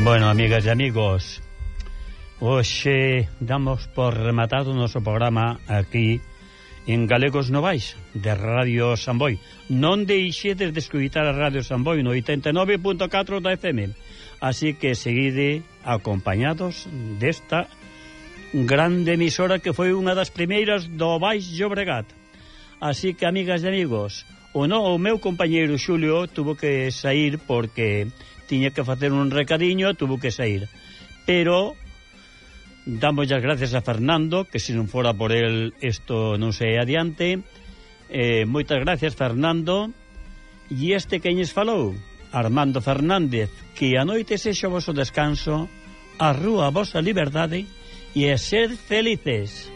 Bueno, amigas e amigos, hoxe eh, damos por rematado o noso programa aquí en Galegos Novais de Radio Samboy. Non deixedes de escutar a Radio Samboy no 89.4 da FM. Así que seguide acompañados desta grande emisora que foi unha das primeiras do Baix Llobregat. Así que, amigas e amigos, O, no, o meu compañeiro Xulio tuvo que sair porque tiña que facer un recadiño, tuvo que sair. Pero damos as gracias a Fernando, que se non fora por el isto non sei adiante. Eh, moitas gracias, Fernando. E este queñes falou, Armando Fernández, que a noite sexa o vosso descanso, a rúa a vosa liberdade e a ser felices.